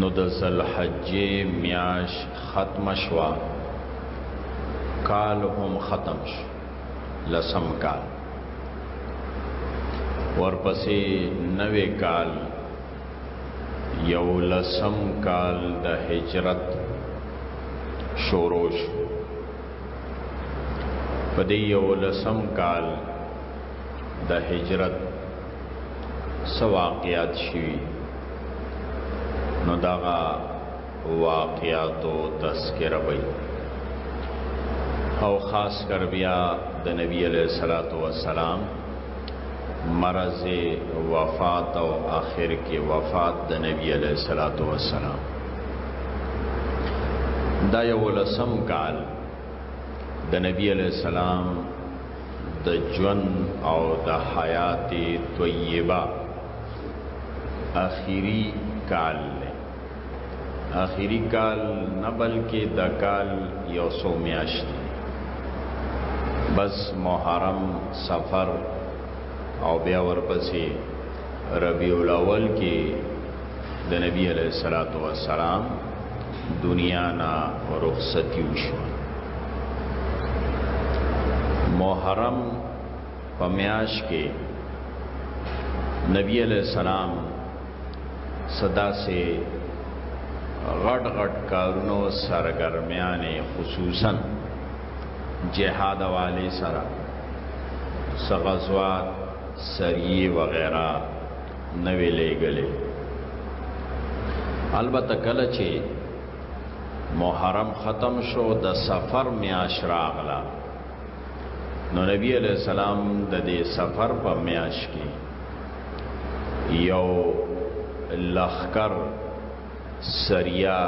نو د ذلحجې میاش ختم شوا کال هم ختم شو لسم کال ورپسې نوې کال یو لسم کال د هجرت شوروش په دې یو لسم کال د هجرت سواقیات شوی نو دغه واقعاتو تذکرہ وي او خاص کر بیا د نبی علیہ الصلوۃ والسلام مرض وفات او آخر کې وفات د نبی علیہ الصلوۃ والسلام دا یو لسم کال د نبی علیہ السلام د ژوند او د حیات طیبه اخیری کال دی اخیری کال نه بلکې د کال یو څو میاشتې بس محرم سفر او بیا ورپسې ربیع الاول کې د نبی علیه الصلاۃ والسلام دنیا نه رخصتی وشو محرم په میاش کې نبی علیہ السلام صدا سے غټ غټ کارونو سرګرمیانه خصوصا جهاد والے سره سغزوات سریه وغیرہ نه وی لېګلې البته کله چې محرم ختم شو د سفر میاش راغله نو نبی علیہ السلام د دې سفر په میاش کې یو لخر سریا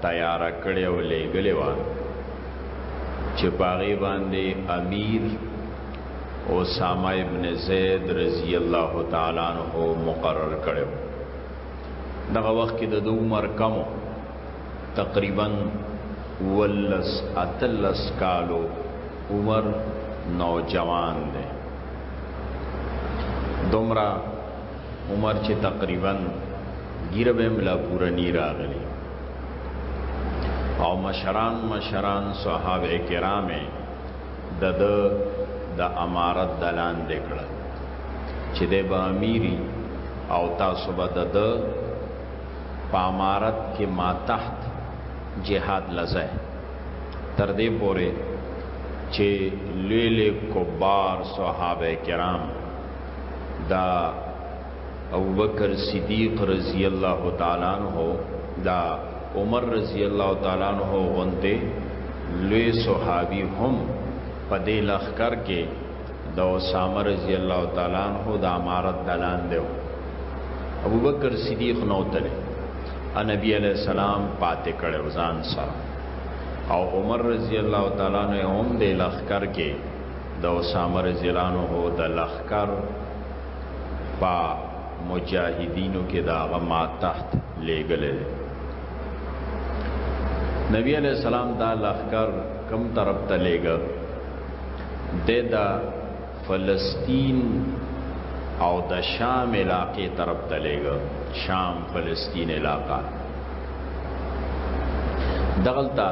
تیار کړی او لېګلې و چې پاغي باندې امیر اسامه ابن زید رضی الله تعالی عنہ مقرر کړو دغه وخت کې د عمر کمو تقریبا ولس اتلس کالو عمر نوجوان دی دومره عمر چې تقریبا ګیره به ملا پورا نی راغلی او مشران مشران صحابه کرام د د د امارت دلان دکړ چې د با امیری او تاسو به د د په امارت کې ما تحت جهاد لزه تر دې پوره چې لوی لوی کبار صحابه کرام دا ابو بکر صدیق رضی الله تعالی عنہ دا عمر رضی الله تعالی عنہ غونته لوی صحابي هم په دې لخر کې د اسامه رضی الله تعالی عنہ د امارت دلان دی ابو بکر صدیق نو تل نبی علیہ السلام پاتې کړو ځان سره او عمر رضی الله تعالی عنہ هم د لخر کې د اسامه رضی الله عنه د لخر په مجاهدینو کې دا غما تحت لېګل نبی علیہ السلام دا لخر کم طرف ته لېګ د دا فلسطین او د شام علاقې طرف ته لېګ شام فلسطین علاقہ دغلطه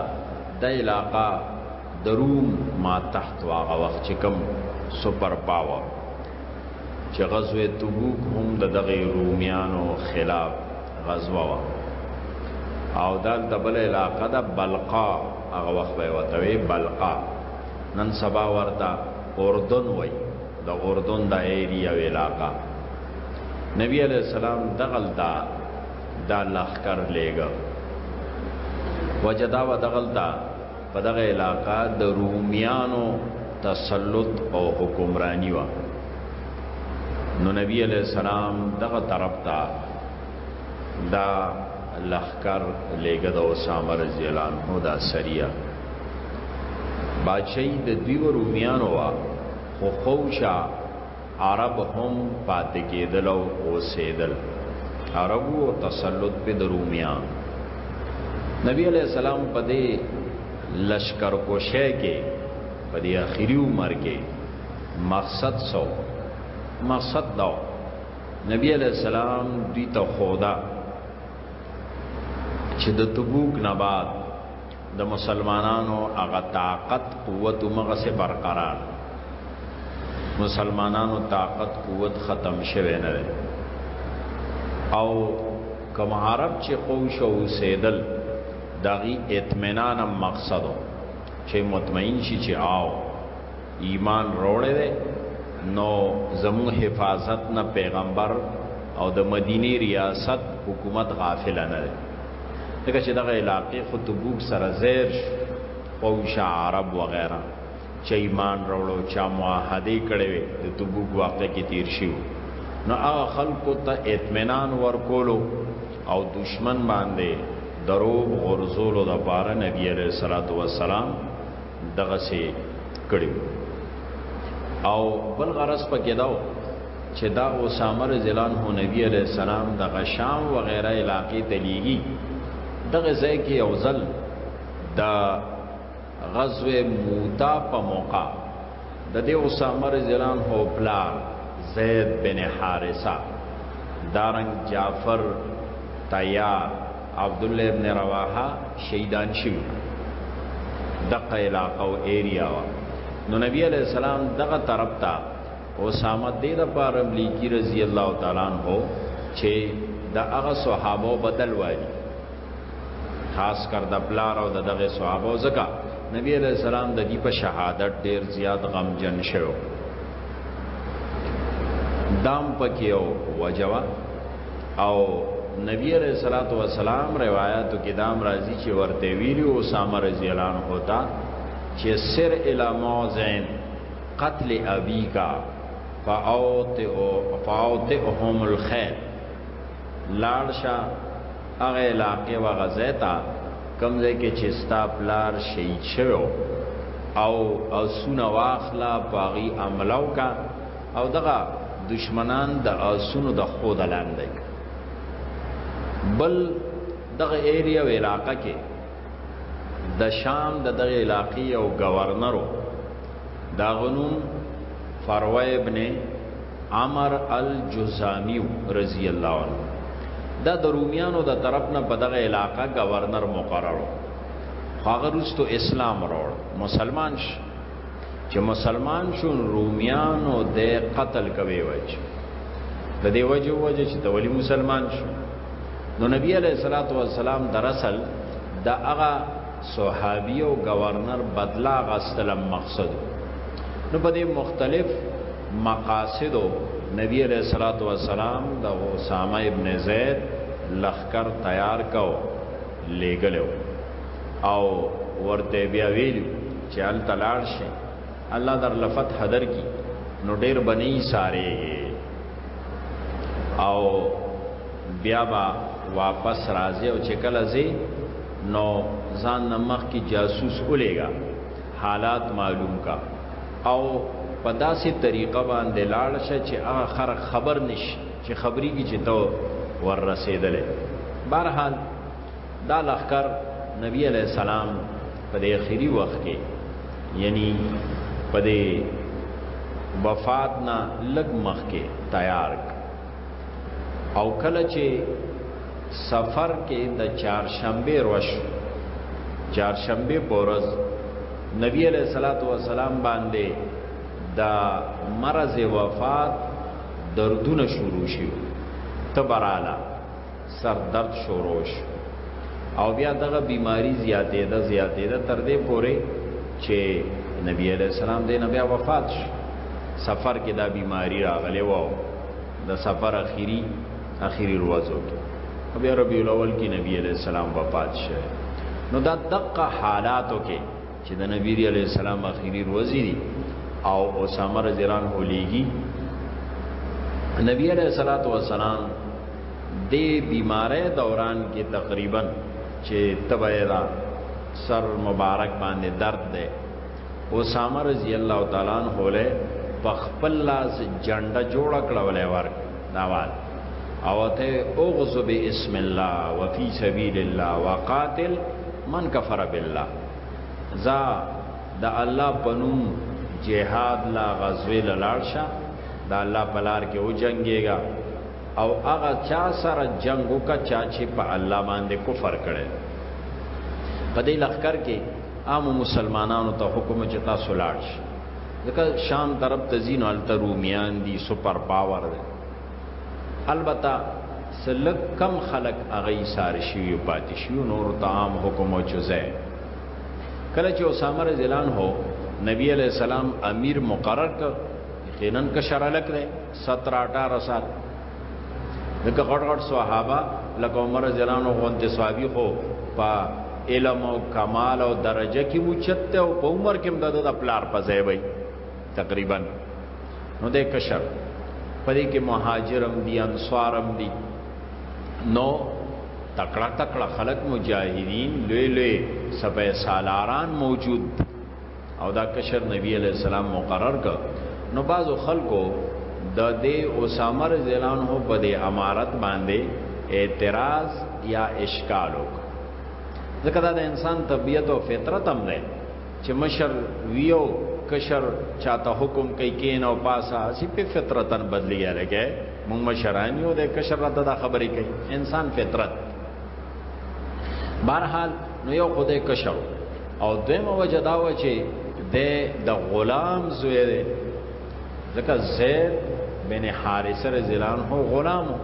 د علاقہ د روم ما تحت واغه وخت چې کوم سپر پاور چې غزوه تبوک هم د دغه رومیانو خلاف غزوه وا او دال دبل علاقه د بلقا هغه وخت به وتوي بلقا نن سبا ورته اردن وای د اردن د ایریا علاقه نبی علیہ السلام دغل دا دا لخر لېګا وجدا و دغل دا په دغه علاقه د رومیانو تسلط او حکمرانی و نو نبی علیہ السلام دغه طرف ته دا لخر لګه د اسامه رضی الله عنه دا سریه بادشاہي د دیو رومیانو وا خو خوشا عرب هم پاتې کېدل او اوسېدل عربو او تسلط په درومیان نبی علیہ السلام په دې لشکر کوشه کې په دې اخیری عمر کې مقصد سو مقصد دا نبی علیہ السلام دوی ته خودا چې د تبوک نه بعد د مسلمانانو هغه طاقت قوت مغه سه برقرار مسلمانانو طاقت قوت ختم شوه نه او کوم عرب چې قوم شو سیدل دغه اطمینان مقصد چې مطمئن شي چې آو ایمان روړې ده نو زمو حفاظت نه پیغمبر او د مدینه ریاست حکومت غافل نه ده دغه چې دغه علاقې خو تبوک سره زیر شو او شا عرب وغیرہ چې ایمان راوړو چا معاهده کړې وي د تبوک واقع کې تیر شي نو هغه خلکو ته اطمینان ورکولو او دشمن باندې درو غرزولو د پاره نبی عليه الصلاه والسلام دغه سي کړو او بل غرض پکې داو چې دا اسامه رضی الله عنه نبی علیہ السلام د غشام و غیره علاقې ته لیږي دغه ځای کې یو ځل د غزوه موتا په موقع د دې اسامه رضی الله عنه پلار زید بن حارثه دارنګ جعفر طیار عبد الله ابن رواحه شهیدان شوی دغه علاقه او ایریا نو نبی علیہ السلام دغه طرف ته اسامه دې د پاره لیکي رضی الله تعالی عنہ چې د هغه صحابه بدل وایي خاص کر د پلار او د دغه صحابه زکه نبی علیہ السلام د دې په شهادت ډیر زیات غم جن شو دام پکې او وجوا او نبی علیہ الصلوۃ والسلام روایتو کې دام راځي چې ورته ویلو اسامه رضی الله عنه ہوتا چې سر الی موزین قتل ابی کا فاوتئهم الخير لارشا هغه علاقې و غزیتا کمزې کې چې ستا پلار شهید شوو او او سونه واخلا پاغي عملو کا او دغه دشمنان د اسونو د خود لاندې بل دغه ایریا و علاقہ کې د شام د دغه علاقې او گورنرو دا غنوم فروه ابن عمر الجزامی رضی الله عنه دا د رومیانو د طرف نه په دغه علاقې گورنر مقررو هغه رستو اسلام راوړ مسلمان شو چې مسلمان شون رومیانو د قتل کوي وج د دې وجه وجه چې د ولی مسلمان شو نو نبی علیہ الصلوۃ والسلام دراصل د هغه صحابي او گورنر بدلا غستل مقصد نو په دې مختلف مقاصدو نبی علیہ الصلوۃ والسلام د اسامه ابن زید لخر تیار کو لګلو او ورته بیا ویلو چې ال تلار شي الله در لفت حضر کی نو ډیر بنی ساره او بیا با واپس راځي او چې کله زی نو ځان نمخ کی جاسوس ولېګا حالات معلوم کا او په داسې طریقه باندې لاړ شه چې هغه خر خبر نشي چې خبري کې چې تو ور رسیدلې بهرحال دا لخر نبی علی السلام په دې اخیری وخت کې یعنی په دې وفات نه لګ مخ کې تیار او کله چې سفر کې د چهارشنبه روش چهارشنبه پورز نبی علیہ الصلوۃ والسلام باندې دا مرض وفات دردونه شروع شي تبراله سر درد شروع شي او بیا دغه بیماری زیاتې ده زیاتې ده تر دې پورې چې نبی علیہ السلام دې نبی وفات شي سفر کې دا بیماری راغلی و د سفر اخیری اخیری ورځو کې بیا ربیع الاول کې نبی علیہ السلام وفات شي نو دا دقه حالاتو کې چې د نبی دی علی السلام اخیری روزی دی او اسامه رضی الله عنه لیږي نبی علیہ الصلوۃ والسلام د بیمارۍ دوران کې تقریبا چې تبعیدا سر مبارک باندې درد ده اسامه رضی الله تعالی عنہ له په خپل لاس جنډه جوړ کړولې ورک داوال او ته اوغز بسم الله وفي سبيل الله وقاتل من كفر بالله زا د الله پنوم جهاد لا غزوه لاړ شه د الله پلار کې او جنگيږي او هغه چا سره جنگ وکا چا چې په الله باندې کفر کړي په دې لخر کې عام مسلمانانو ته حکم چې تاسو لاړ شئ ځکه شام طرف ته زینو الته رومیان دي سپر پاور دي البته سلک کم خلق اغی سار شیو پاتې شیو نور تعام حکم او چوزه کله چې اسامه رضی الله عنه نبی علیہ السلام امیر مقرر کړ یقینا که شرع لک دی 17 18 سال دغه غټ غټ صحابه لکه عمر رضی الله عنه غونډه صحابي خو په علم او کمال او درجه کې اوچته او په عمر کې هم د پلار په ځای وي تقریبا نو د کشر پدې کې مهاجرم دي انصارم دي نو تکړه تکړه خلق مجاهدین لوی لوی سپه سالاران موجود او دا کشر نبی علیہ السلام مقرر کړ نو بعضو خلکو د دې اسامه رضی الله عنه په دې امارت باندې اعتراض یا اشکال وکړ ځکه دا د انسان طبیعت او فطرت هم دی چې مشر ویو کشر چاته حکم کوي کین او پاسا اسی په فطرتن بدلیږي لکه مونږ مشران یو د کشر راته دا خبرې کوي انسان فطرت بهرحال نو یو خدای کشر او دیمه وجه دا و چې د د غلام زوی دی ځکه زید بن حارثه رضی الله عنه غلامو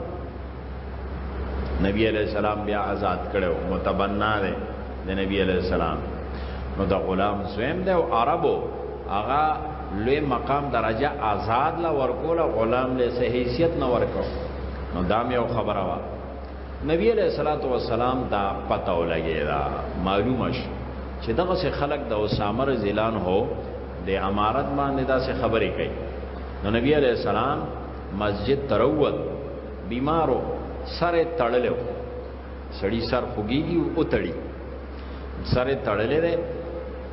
نبی علیہ السلام بیا آزاد کړو متبنا دی د نبی علیہ السلام نو د غلام زویم دی او عربو هغه لوی مقام درجه آزاد لا ورکول غلام له سه حیثیت نه ورکو نو دا یو خبره وا نبی علیہ الصلوۃ والسلام دا پته ولګی دا معلومه شو چې دغه سه خلق د اسامه رضیلان هو د امارت باندې دا سه خبرې کوي نو نبی علیہ السلام مسجد ته راووت بیمارو سر یې تړلی و سړي سر خوږېږي وتړي سر یې تړلی دی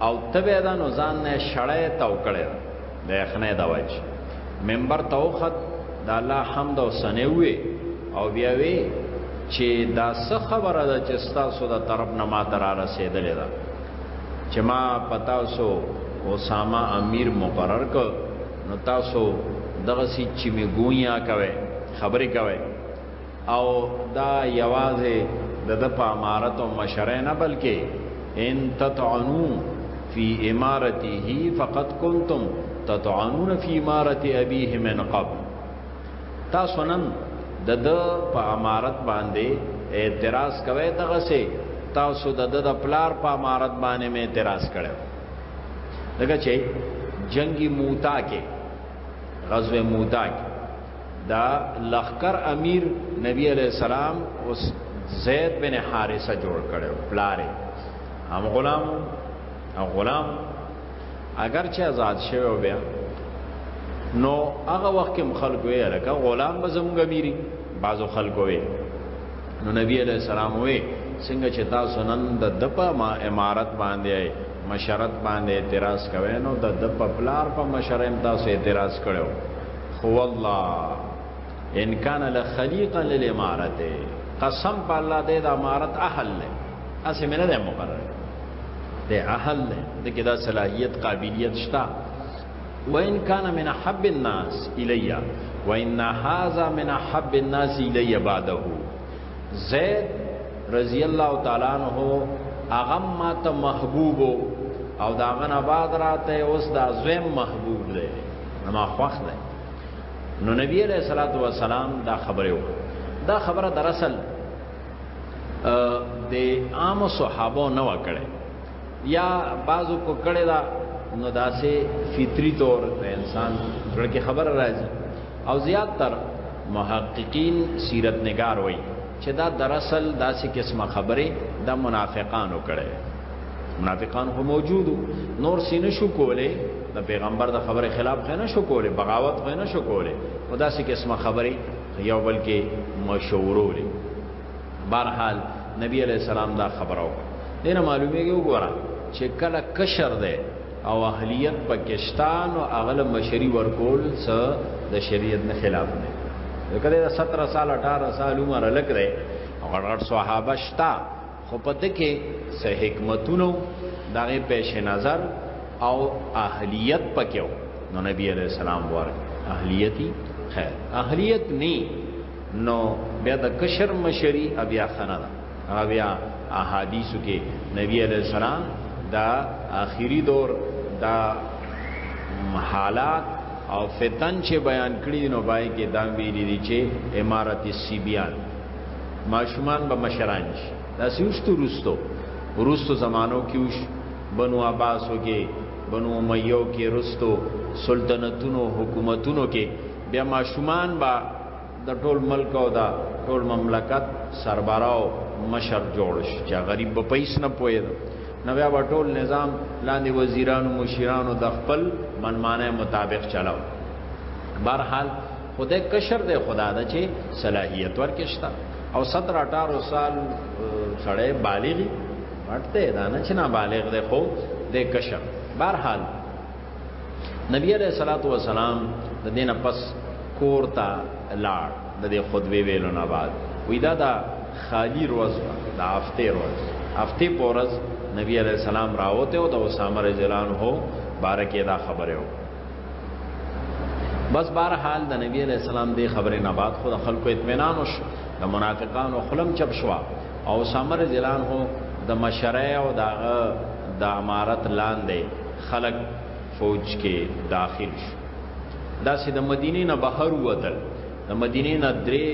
او تبه ده نو ځان نه شړی تاو کړی ده د یخنۍ د وجې ممبر ته وخت د الله حمد او ثنې ووې او بیا وې چې دا څه خبره ده چې ستاسو د طرف نه ما ته را رسېدلې ده چې ما په تاسو اسامه امیر مقرر کړ نو تاسو دغه سی چې می ګویا کوي خبرې کوي او دا یوازې د د په امارت او مشره نه بلکې ان تطعنو فی امارته فقد کنتم تطعنون فی امارت ابیه من قبل تاسو نن د د په امارت باندې اعتراض کوي دغه سه تاسو د د پلار په امارت باندې مې اعتراض کړو دغه چې جنگي موتا کې غزوه موتا کې دا لخر امیر نبی علیہ السلام اوس زید بن حارثه جوړ کړو پلاره هم غلام او غلام اگر چې آزاد شوی و بیا نو هغه وخت کې خلکو یې لکه غلام به زموږ میری بعضو خلکو یې نو نبی علیہ السلام وې څنګه چې تاسو نن د دپا ما امارت باندې مشرت باندې اعتراض کوي نو د دپا پلار په مشرم تاسو اعتراض کړو خو والله ان کان لخلیقا للامارت قسم په الله دې د امارت اهل نه اسې مینه ده مقرر ده اهل نه د کدا صلاحیت قابلیت شته وان کان من حب الناس الیا وان هاذا من حب الناس الیا بعده زید رضی الله تعالی عنہ هغه ما ته محبوب او دا غنه بعد راته اوس دا زویم محبوب دی ما خوښ دی نو نبی علیہ الصلوۃ والسلام دا خبره و دا خبره در اصل د عام صحابه نه وکړي یا بعضو کو کړه دا نو داسې فطری طور د انسان زړه کې خبر راځي او زیات تر محققین سیرت نگار وای چې دا دراصل داسې قسمه خبره د منافقانو کړي منافقان خو موجودو نور سینه شو کوله د پیغمبر د خبره خلاف خنه شو کوله بغاوت خنه شو کوله خدا سي قسمه خبره یو بلکې مشورو لري بهرحال نبی علیہ السلام دا خبر او دینه معلومیږي وګوره چې کله کشر ده او اهلیت پاکستان او اغل مشری ورکول څه د شریعت نه خلاف نه کله 17 سال 18 سال عمر لګ دی غړغړ صحابه شتا خو په دکې سه حکمتونو دغه پیش نظر او اهلیت پکې نو نبی علیہ السلام ورک اهلیتی خیر اهلیت نه نو بیا د کشر مشری بیا خنه ده هغه بیا احادیثو کې نبی علی السلام دا آخري دور دا حالات او فتن چې بیان کړی نو بای کې دا ویل دي چې امارت سیبیان ماشومان به مشران شي دا سوشتو رستو رستو زمانو کې وش بنو عباسو کې بنو امیو کې رستو سلطنتونو حکومتونو کې بیا ماشومان با د ټول ملک او دا ټول مملکت سربراو مشر جوړ شي چې غریب په پیس نه پوهید نو بیا به ټول نظام لاندې وزیرانو مشیرانو د خپل منمانه مطابق چلاو بهرحال خدای کشر دی خدا د چې صلاحیت ورکشتا او 17 18 سال سړی بالغی ورته دا نه چې نه بالغ دی خو د کشر بهرحال نبی علیہ الصلوۃ والسلام د دینه پس کور ته لاړ د دې خطبه ویلو نه بعد وی دا دا خالی روز د هفته روز هفته پورز نبی علیہ السلام راوته او د اسامه رضی الله عنه بارکه دا خبره و بس بهر حال د نبی علیہ السلام دی خبره نه بعد خود خلکو اطمینان وش د منافقان او خلم چپ شوا او اسامه رضی الله عنه د مشره او د د امارت لاندې خلک فوج کې داخل شو داسې د مدینې نه بهر ووتل د مدینې نه درې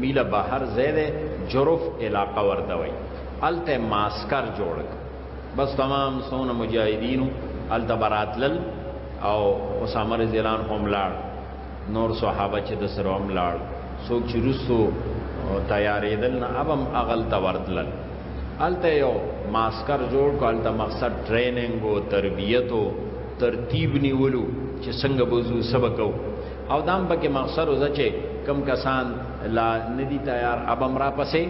میله بهر ځای دی جرف علاقه ورته وایي هلته معسکر جوړ بس تمام څونه مجاهدینو هلته به راتلل او اسامه رضی الله عنه هم لاړ نور صحابه چې د سره هم لاړ څوک چې روسو تیارېدل نه ابم اغل ته ورتلل هلته یو ماسکر جوړ کړ هلته مقصد ټریننګ او تربیت او ترتیب نیولو چې څنګه بوزو سبق او او دام پکې مقصد وځه چې کم کسان لا ندی تیار ابم را پسې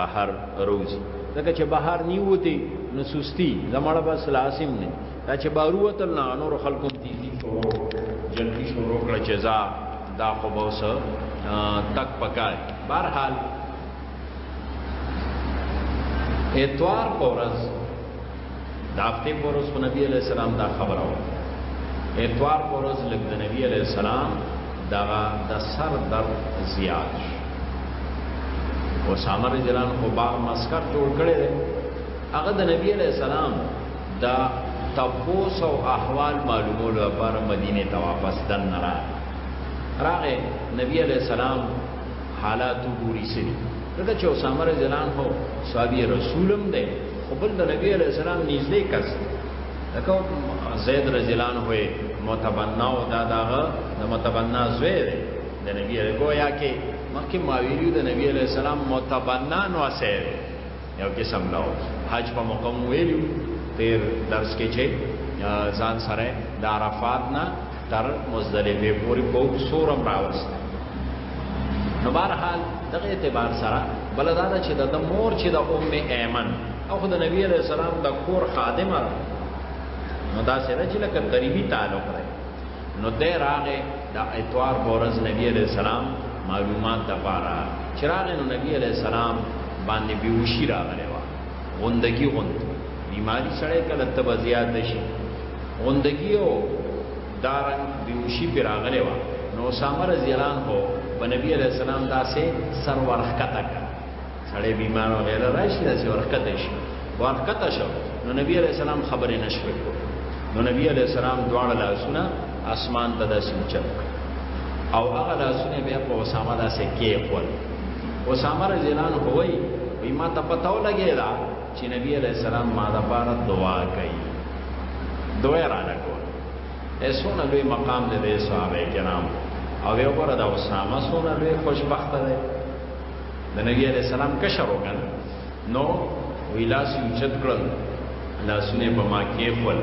بهر روزي ځکه چې بهر نیوتی نو سستی زمړه بس لاسم نه دا چې باروت نه نور خلکو تیزی شروع جلدی شروع کړ چې ځا دا خو به وسه تک پکای بهر حال اتوار پورز د هفته پورز په نبی علی السلام دا خبره و اتوار پورز لګ د نبی علی السلام دا د سر درد زیات شو اسامه رضی الله عنه په باغ مسکر جوړ کړی هغه د نبی علی السلام دا تپوس او احوال معلومولو لپاره مدینه ته واپس دن نه راغی راغی نبی علیہ السلام حالات وګوري سړي دغه چې اسامه رضی الله عنه صحابي رسولم دی خو بل د نبی علیہ السلام نږدې کس دغه زید رضی الله عنه متبنا او دا دغه د متبنا زوی دی د نبی علیہ گویا کې مخکې ماویلیو د نبی علیہ السلام متبنا نو اسه یو قسم نو حج په موقع ویلو تیر درس کې چې ځان سره د عرفات نه تر مزدلفه پورې کو سورم راوست نو بهرحال دغه اعتبار سره بلدا چې د مور چې د ام ایمن او خو د نبی علیہ السلام د کور خادمه نو دا سره چې لکه قریبي تعلق لري نو دی راغې دا اتوار بورز نبی علیہ السلام معلومات د پاره چراغ نو نبی علیہ السلام باندې بیوشی راغلی و غندگی غند بیماری سړی کله تب زیات شي غندگی او دارن بیوشی پر راغلی و نو سامر زیلان هو په نبی علیہ السلام داسې سرورخ کتک سړی بیمار او غیره راشي داسې ورکته شي ورکته شو نو نبی علیہ السلام خبرې نشوي نو نبی علیہ السلام دواړه لاسونه اسمان ته داسې چپ او هغه لاسونه بیا په اسامه داسې کې خپل اسامه رضی الله عنه وایي وی ما ته پته ولګی دا چې نبی علیہ السلام ما د پاره دعا کوي دعا را لګو ایسونه لوی مقام دې صحابه کرام او یو پر دا اسامه سونه لوی خوشبخت دی د نبی علیه السلام کشر وکړ نو وی لاس یې اوچت کړل لاسونه په ما کېښول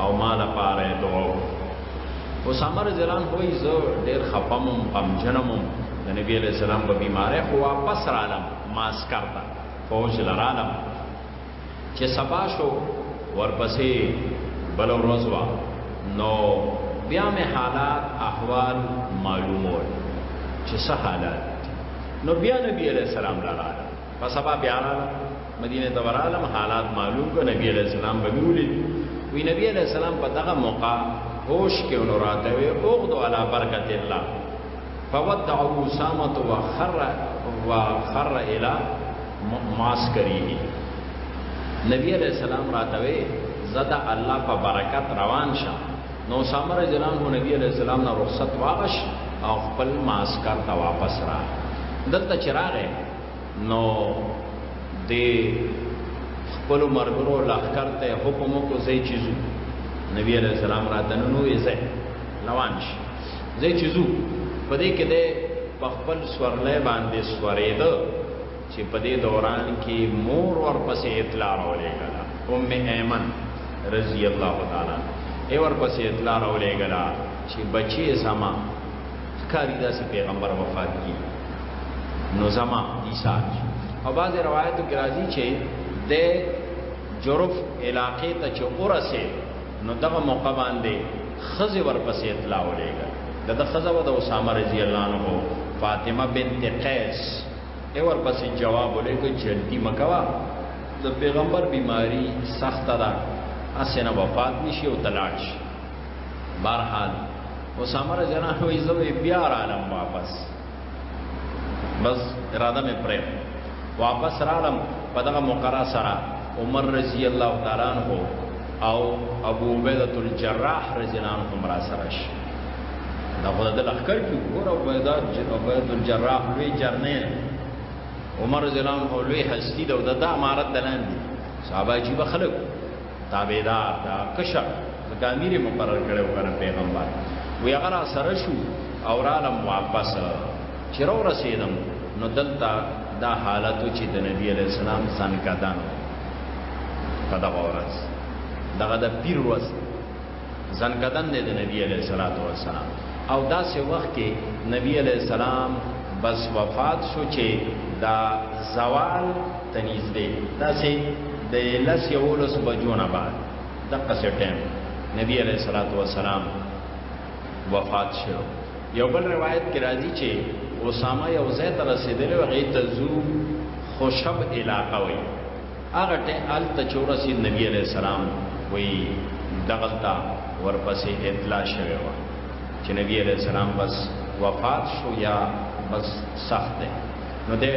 او ما لپاره یې دعا وکړه اسامه رضی الله عنه وایي زه ډېر خپم وم غمجنم وم د نبی علیه السلام په بیمارۍ خو واپس رالم معسکر ته فوج له رالم چې سبا شو ورپسې بل ورځ وا نو بیا مې حالات احوال معلومول چې څه حالات نو بیا نبی علیہ السلام لاله په سبا بیا مدینه ته ورالم حالات معلوم کو نبی علیہ السلام به ویولې وی نبی علیہ السلام په دغه موقع هوش کې ونوراته وي اوغدو علی برکت الله فودعوا اسامه وخر وخر الى معسكره نبی علیہ السلام راتوي زدا الله په برکت روان شه نو اسامه رضی الله عنه نبی علیہ السلام نه رخصت واغش او خپل معسكر ته واپس را دلته چراغه نو د خپل مرګرو لخر ته حکم کو زی چیزو نبی علیہ السلام را دننو یې زه روان شه زه چې زو په دې کې ده په خپل سورلې باندې سورېده چې په دې دوران کې مور ورپسې اطلاع راولېږه ام ایمن رضی الله تعالی ای ورپسې اطلاع راولېږه چې بچي زما ښکاری داسې پیغمبر وفات کی نو زما عیسی او بعض روایتو کې راځي چې د جرف علاقې ته چې ورسه نو دغه موقع باندې خزه ورپسې اطلاع ولېږه د د خزه و د اسامه رضی الله عنه فاطمه بنت قیس ای ورپسې جواب ولېږه جلدی مکوا د پیغمبر بیماری سخت ده اسنه وفات نشي او تلاش بهرحال اسامه رضی الله عنه یې بیا را لم واپس بس اراده مې پرې واپس راړم په دغه مقرره سره عمر رضی الله تعالی عنہ او ابو عبیده الجراح رضی الله عنه مرا سره شي دا خو د لخر کې ګور او بيدار عبيد الجراح لوی جرنه عمر زلام او لوی هستی دا د امارت دلان دي صحابه جیب خلک تابعدار دا کشر د امیر مقرر کړو کنه پیغمبر وی هغه را سره شو او رالم واپس چې رو رسیدم نو دلته دا حالتو چې د نبی علی السلام څنګه دانو په دغه ورځ دغه د پیر ورځ ځنکدن دی د نبی علیه الصلاۃ والسلام او داسې وخت کې نبی علیه السلام بس وفات شو چې دا زوال تنیز دی داسې د لس یولس بجو نه بعد دغه څه ټیم نبی علیه الصلاۃ والسلام وفات شو یو بل روایت کې راځي چې اسامه یو ځای ته رسیدلی و هغې ته زو خوشب علاقه وایي هغه ټه هلته چې ورسېد نبي علیه السلام وایي دغلته ورپسې اطلاع شوې وه چې نبي علیه السلام بس وفات شو یا بس سخت دی نو دی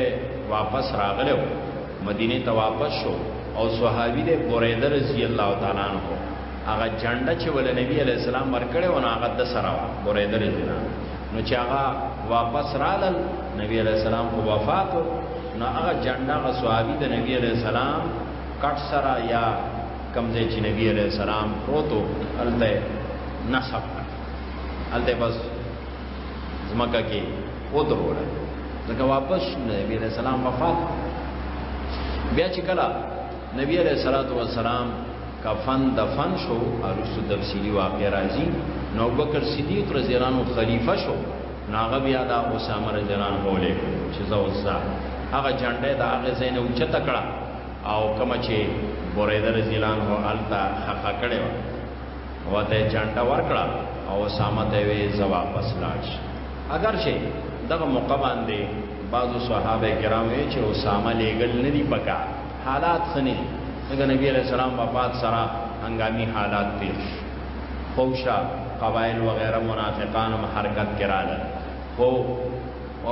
واپس راغلی و مدینې ته واپس شو او صحابي دی بریده رضی الله تعالی عنه هغه جنډه چې ول نبی علیه السلام ورکړې و نو هغه د سره وه بریده رضی الله نو چې هغه واپس رالل نبی علیہ السلام په وفات نو هغه جنډه غ صحابي د نبی علیہ السلام کټ سره یا کمزې چې نبی علیہ السلام پروتو الته نصب الته بس زمکه کې ودرول ځکه واپس نبی علیہ السلام وفات بیا چې کله نبی علیہ الصلوۃ والسلام کفن دفن شو ارستو تفصیلی واقع راځي نو بکر صدیق رضی الله عنه خلیفہ شو ناغه بیا دا اسامه رضی الله عنه بوله چې زوزا هغه جنډه دا هغه زین او چت کړه او کما چې بوریده رضی الله عنه التا خخه کړي وته جنډه ورکړه او اسامه ته وی زو واپس لاړ اگر چې دغه موقع باندې بعضو صحابه کرام وی چې اسامه لېګل نه دی پکا حالات خنه دغه نبی علیہ السلام وفات سره هنګامي حالات پیښ خوشا قبایل وغیرہ منافقان هم حرکت کراله خو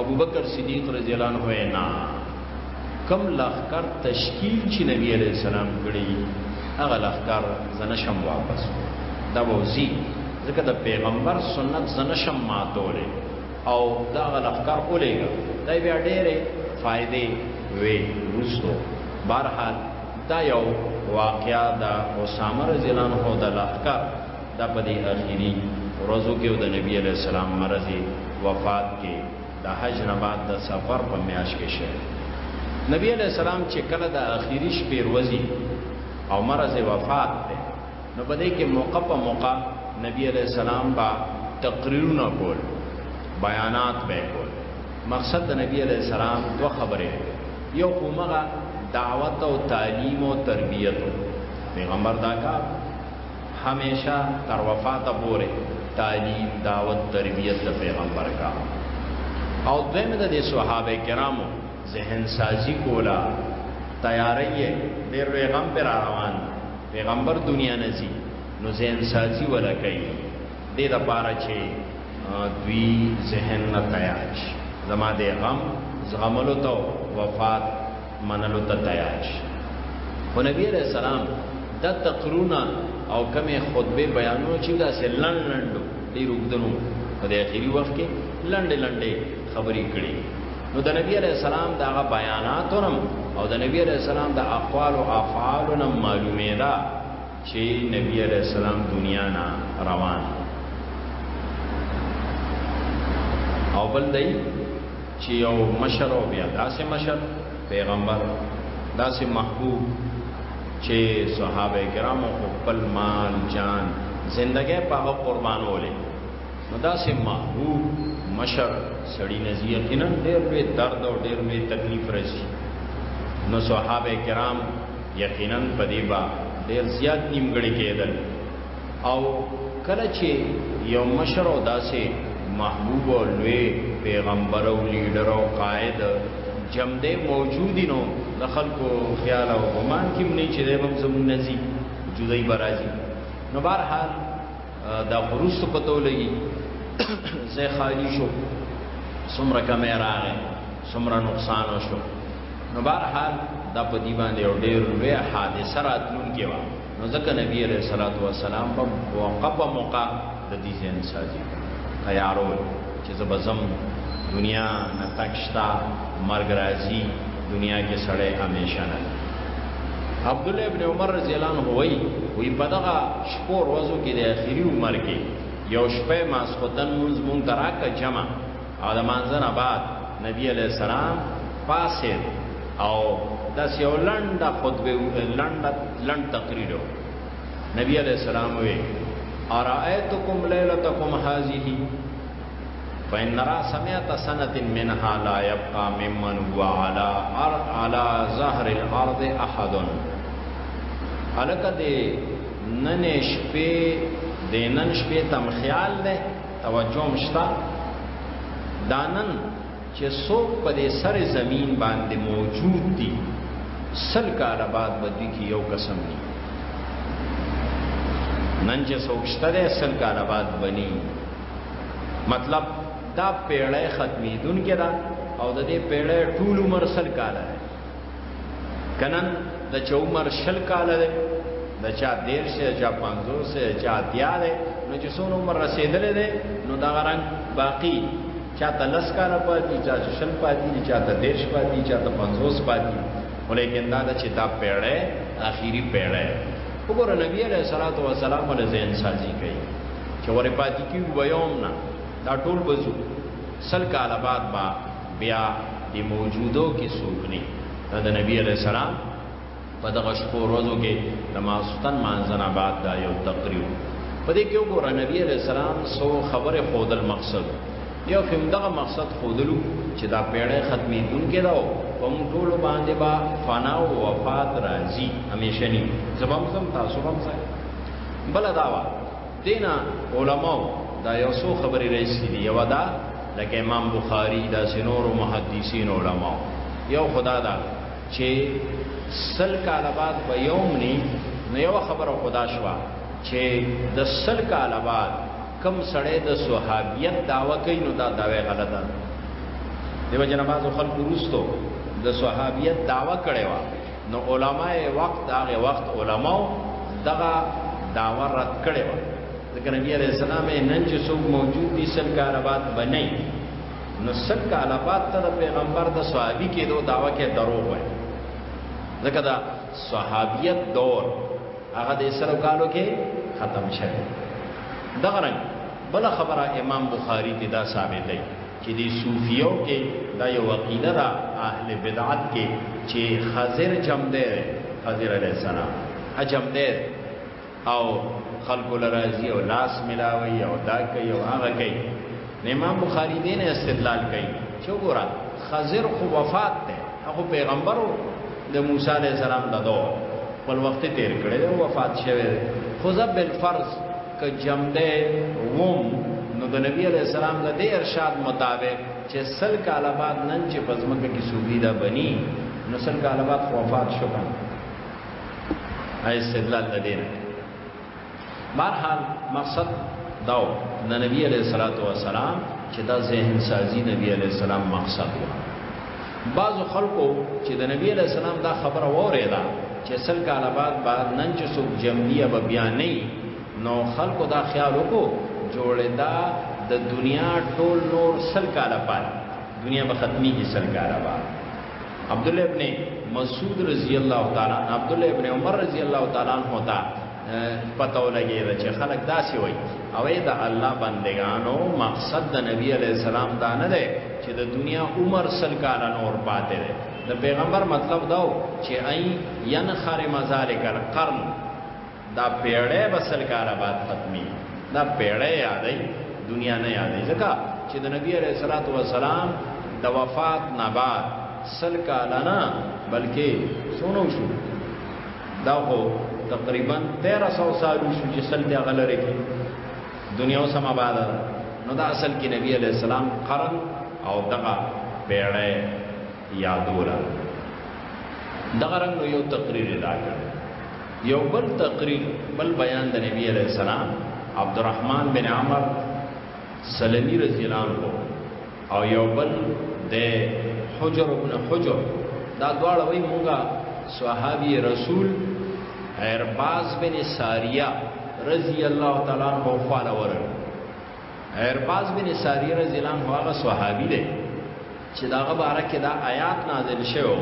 ابو بکر صدیق رضی الله عنه نه کم لخر تشکیل چې نبی علیہ السلام کړی هغه لخر زنشم واپس دا ووزی ځکه د پیغمبر سنت زنشم ماتوله او دا غلخکر اولېګا دا بیا ډېرې فائدې وې وستو بهرحال دا یو واقعیا د اسامه رضی الله عنه د لخکر د په دې اخیری ورځو کې د نبی علی السلام مرزي وفات کې د حج نه بعد د سفر په میاش کې شه نبی علی السلام چې کله د اخیری شپې ورځي او مرز وفات نو په دې کې موقع په موقع نبی علیہ السلام با تقریرونه کول بیانات به کول مقصد د نبی علیہ السلام دو خبره یو کومه دعوت او تعلیم او تربیت پیغمبر دا کار همیشه تر وفات پورې تعلیم دعوت تربیت د پیغمبر کا او دویم د دې صحابه کرامو ذهن سازی کولا تیارې ډېر غم پر روان پیغمبر دنیا نزی نو ذهن سازی ولا کوي د دې لپاره چې دوی ذهن نه تیار شي زما د غم زغملو ته وفات منلو ته تیار شي خو نبی علیہ السلام د تقرونه او کمې خطبه بیانونه چې دا سلن لندو ډیر وګدنو په دې اخیری وخت کې لنډې لنډې خبرې کړې نو د نبی علی السلام دا بیاناتونم او د نبی علی السلام د اقوال او افعالونم معلومه ده چې نبی علی السلام دنیا نه روان او بل دی چې یو مشر او بیا داسې مشر پیغمبر داسې محبوب چې صحابه کرامو خپل مال جان زندګی په قربانولې نو دا سه محبوب مشر سړی نزی یقینا ډیر به درد او ډیر به تکلیف رسی نو صحابه کرام یقینا په دې با ډیر زیات نیمګړی کېدل او کله چې یو مشر او داسې محبوب او لوی پیغمبر او لیډر او قائد جمده موجودی نو د خلکو خیال او ګمان کې منی چې د هم زمون نزی جدای برازي نو بهر حال دا خروست پتو لګي زه خالی شو سمره کمه راغې سمره نقصان وشو نو بهرحال دا په دی باندې یو ډېر لوی حادثه راتلون کې و نو ځکه نبی عليه الصلاه والسلام په وقف موقع د دې ځین سازي تیارو چې زبزم دنیا نه تکشتا مرګ راځي دنیا کې سړی همیشه نه عبد الله ابن عمر رضی الله عنه وی وی بدغه په ورځو کې د اخیری عمر کې یو شپه ماسختن مونږ مونږ تراکه جمع او د منځن بعد نبی علی السلام پاسه او داس یو لنډه خطبه لنډه لنډ تقریر نبی علی السلام وی ارائیتکم لیلتکم هذه فإن را سمعت سنة منها لا يبقى ممن هو على على ظهر الارض احد الکه دې نن شپې دې نن شپې تم خیال ده توجه مشتا دانن چې څوک په دې سر زمين باندې موجود دي سل کاله بعد بدی کی یو قسم دي نن چې څوک شته سل کاله بعد بني مطلب دا پیړۍ ختمیدون کې ده او د دې پیړۍ ټول عمر سل کاله ده کنن د چا عمر شل کاله ده د چا دیر شه چا پنځو سه چا دیا ده نو چې څون عمر رسیدلې ده نو دا رنګ باقی چا ته لس کاله پاتې چا شل پاتې چا ته دیرش پاتې چا ته پنځوس پاتې ولیکن دا د چې دا پیړۍ اخیری پیړۍ وګوره نبی علیہ الصلوۃ والسلام له ځین سازي کوي چې ورې پاتې کیږو به یوم نه دا ټول بزو سل کاله بعد با بیا د موجودو کې څوک نه دا د نبی علی السلام په دغه شپو ورځو کې د ماسوتن مانځنه بعد دا یو تقریر په دې کې وګوره نبی علی السلام سو خبره خودل مقصد یو خیم دغه مقصد خودلو چې دا پیړې ختمې دن کې راو په موږ ټول باندې با فنا او وفات راځي همیشه ني زبم زم تاسو هم ځای بل داوا دینا علماو دا یو څو خبرې راځي دی یو دا لکه امام بخاری دا سنور محدثین علماو یو خدا دا چې سل کال بعد به یوم نی نو یو خبره خدا شوا چې د سل کال بعد کم سړی د صحابیت داوا کوي نو دا داوی غلطه ده دیو جنبازو خلق روستو د صحابیت داوا کړي وا نو علماء وخت هغه وخت علماء دغه داوا رد کړي و ځکه نبی عليه السلام نن چې څوک موجود دي سل کار بعد بنئ نو سل کال بعد ته پیغمبر د صحابي کېدو داوا کې دروغ وای ځکه دا صحابیت دور هغه د سلو کالو کې ختم شوی دغه رنګ بل خبره امام بخاری ته دا ثابت دی چې د صوفیو کې دا یو عقیده ده اهل بدعت کې چې خضر جم دی خضر علیه السلام اجم دی او خلق لرازی او لاس ملاوي او دا کوي او هغه کوي امام بخاری دین استدلال کوي چې وګوره خضر خو وفات دی هغه پیغمبرو د موسی علیه السلام دغه خپل وخت تیر کړی او وفات شوی خو ځب بالفرض که جمده وم نو د نبی علیہ السلام د دې ارشاد مطابق چې سل کاله بعد نن چې پزمکه کې صوبې دا بني نو سل کاله بعد وفات شو کنه ای استدلال د دې نه بهرحال مقصد داو د نبی علیہ الصلوۃ والسلام چې دا ذهن سازی نبی علیہ السلام مقصد و بعضو خلکو چې د نبی علی السلام دا خبره وریده چې سل کاله بعد با نن چې څوک جمعیه به بیا نه نو خلکو دا خیال وکړو جوړه دا د دنیا ټول نور سل کاله بعد دنیا به ختمي کې سل کاله بعد عبد الله ابن مسعود رضی الله تعالی عبد الله ابن عمر رضی الله تعالی عنہ پته ولګېده چې خلک داسې وایي او د الله بندگانو مقصد د نبی علی السلام دا نه دی چې د دنیا عمر سل کال نور پاتې دی د پیغمبر مطلب دا و چې ای ينخر مزالک القرن دا پیړې بسل کال بعد ختمي دا پیړې یادې دنیا نه یادې ځکه چې د نبی علی الصلاه والسلام د وفات نه بعد سل کال نه بلکې سونو شو دا خو تقریبا 1300 سال شو چې سل ته غلره کی دنیا او سم آباد نو دا اصل کې نبی علی السلام قرن او دغه پیړې یادولا دغه رنګ یو تقریر ادا کړ یو بل تقریر بل بیان د نبی علی السلام عبدالرحمن بن عمر سلمی رضی الله عنه او یو بل د حجر ابن حجر دا دواړه وی مونږه صحابي رسول عرباز بن ساریه رضی الله تعالی عنہ خواله ورغ عرباز بن ساریه رضی الله عنه هغه صحابي دی چې داغه باره کې دا آیات نازل شوه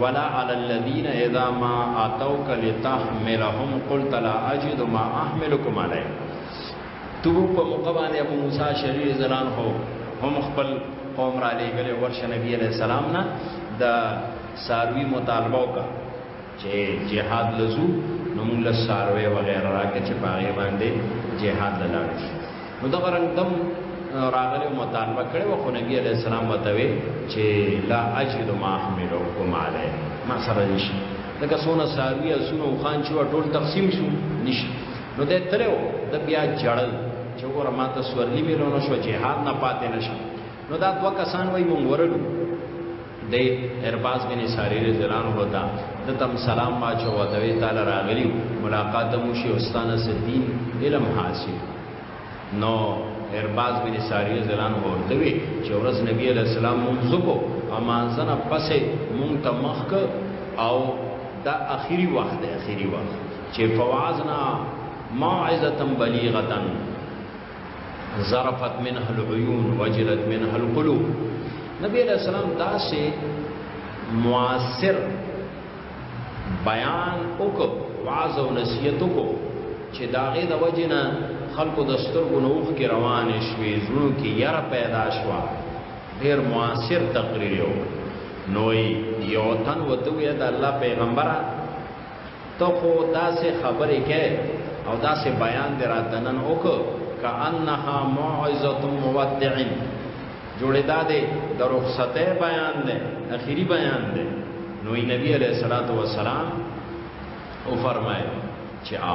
ولا على الذين اذا ما اتوك لتحملهم قلت لا اجد ما احملكم عليه تبوک په موقع باندې ابو موسی شری زلان هو هم خپل قوم را لېګل ورشه نبی علیہ السلام نه د ساروی مطالبه وکړه چې جهاد لزو نو موږ له ساروی وغیرہ راکې چې پاغه باندې جهاد لاړ شي نو دا رنګ دم راغلی مطالبه کړي و خو نبی علیہ السلام وتوي چې لا اجد ما احملکم علی ما سره نشي لکه سونه ساروی سونه خان چې ټول تقسیم شو نشي نو د تلو د بیا جړل چې ګوره ما ته سورلی ملو نه شو جهاد نه پاتې نشم نو دا دوه کسان وای مونږ ورلو د ارباز بن ساری رضی الله عنه دا د تم سلام واچو د وی تعالی راغلی ملاقات مو شي استاد سدین علم حاصل نو ارباز بن ساری رضی الله عنه ورته وی چې ورځ نبی علیہ السلام مونږ کو امانځنه پسې مونږ ته مخک او دا اخیری وخت دی اخیری وخت چې فوازنا موعظه بلیغه ظرفت منها العيون وجلت منها القلوب نبی علیہ السلام دا سے معاصر بیان وکړ واعظ او نصیحت وکړ چې داغه د وجنه خلکو د سترګو نوخ کې روان شوي زړونو کې یره پیدا شوه ډیر معاصر تقریر یو نوې یو تن وته وی د الله پیغمبره ته خو داسې خبرې کې او داسې بیان دې راته نن وکړ کأنها موعظة مودع جوړې دا دې د رخصتې بیان دی اخیری بیان دی نو نبی علیہ الصلوۃ والسلام او فرمایي چې آ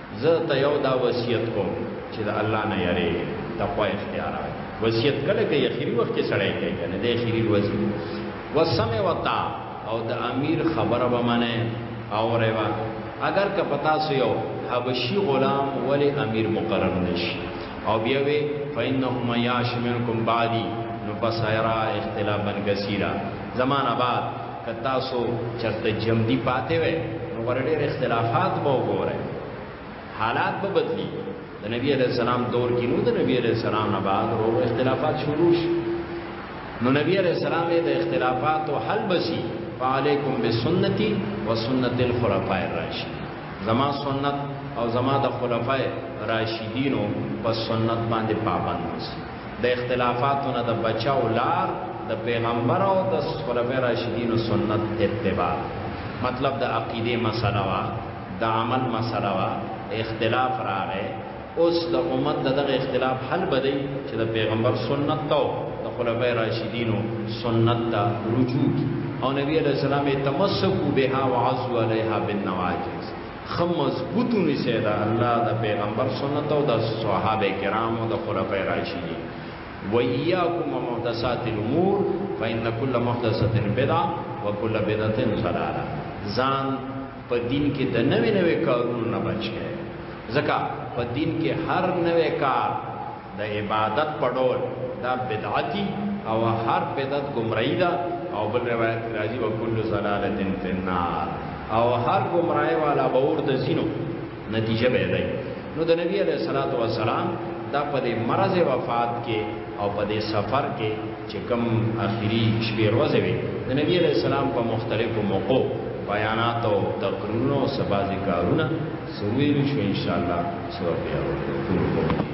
زه ته یو دا وصیت کوم چې د الله نه یریږه تقوا اختیار آئے وصیت کله کې اخیری وخت کې سړی کوي کنه د اخیری ورځې وسمه وتا او د امیر خبره به منه او ریوا اگر که پتا سو یو حبشي غلام ولی امیر مقرر نشي او بیا وی فینهم یاشمنکم بعدی نو پس ایرا اختلافا کثیرا زمانہ بعد که تاسو چرته جمدی پاتې وې نو ورډېر اختلافات به وګورئ حالات به بدلی د نبی علیہ السلام دور کې نو د نبی علیہ السلام نه بعد ورو اختلافات شروع شي نو نبی علیہ السلام د اختلافات او حل بسی فعلیکم بسنتی و سنت الخلفاء الراشدین زما سنت او زما د خلفای راشدینو په سنت باندې پابند اوسئ د اختلافاتو نه د بچاو لار د پیغمبر او د خلفای راشدینو سنت اتباع مطلب د عقیده مسله وا د عمل مسله وا اختلاف راغی اوس د امت دغه اختلاف حل بدی چې د پیغمبر سنت ته د خلفای راشدینو سنت ته رجوع او نبی علیہ السلام تمسکو بها وعزو علیها بالنواجز ښه مضبوط ونیسئ د الله د پیغمبر سنت او د صحابه کرامو د خلفای راشدین وإياكم ومحدثات الأمور فإن كل محدثة بدعة وكل بدعة ضلالة ځان په دین کې د نوې نوې کارونو نه بچ کړئ ځکه په دین کې هر نوې کار د عبادت په ډول دا بدعتي او هر بدعت گمراهي ده او بل روایت راځي وکل ضلالت فی النار او هر گمراهي والا به ورته زینو نتیجه به دی نو د نبی علیہ الصلوۃ والسلام دا په دې مرز وفات کې او په دې سفر کې چې کوم اخیری شپې ورځې وي د نبی علیہ السلام په مختلفو موقعو بیانات او تقریرونو سبازي کارونه سویل شو ان شاء الله سوال بیا وکړو